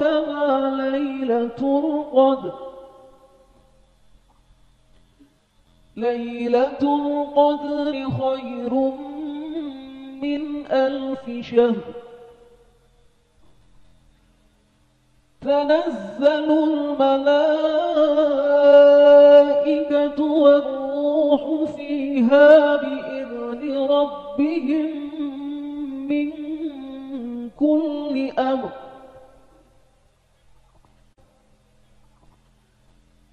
أدراك ما ليلة القدر. ليلة القدر خير من ألف شهر. تنزل الملائكة والروح فيها بإذن ربهم من كل أمر.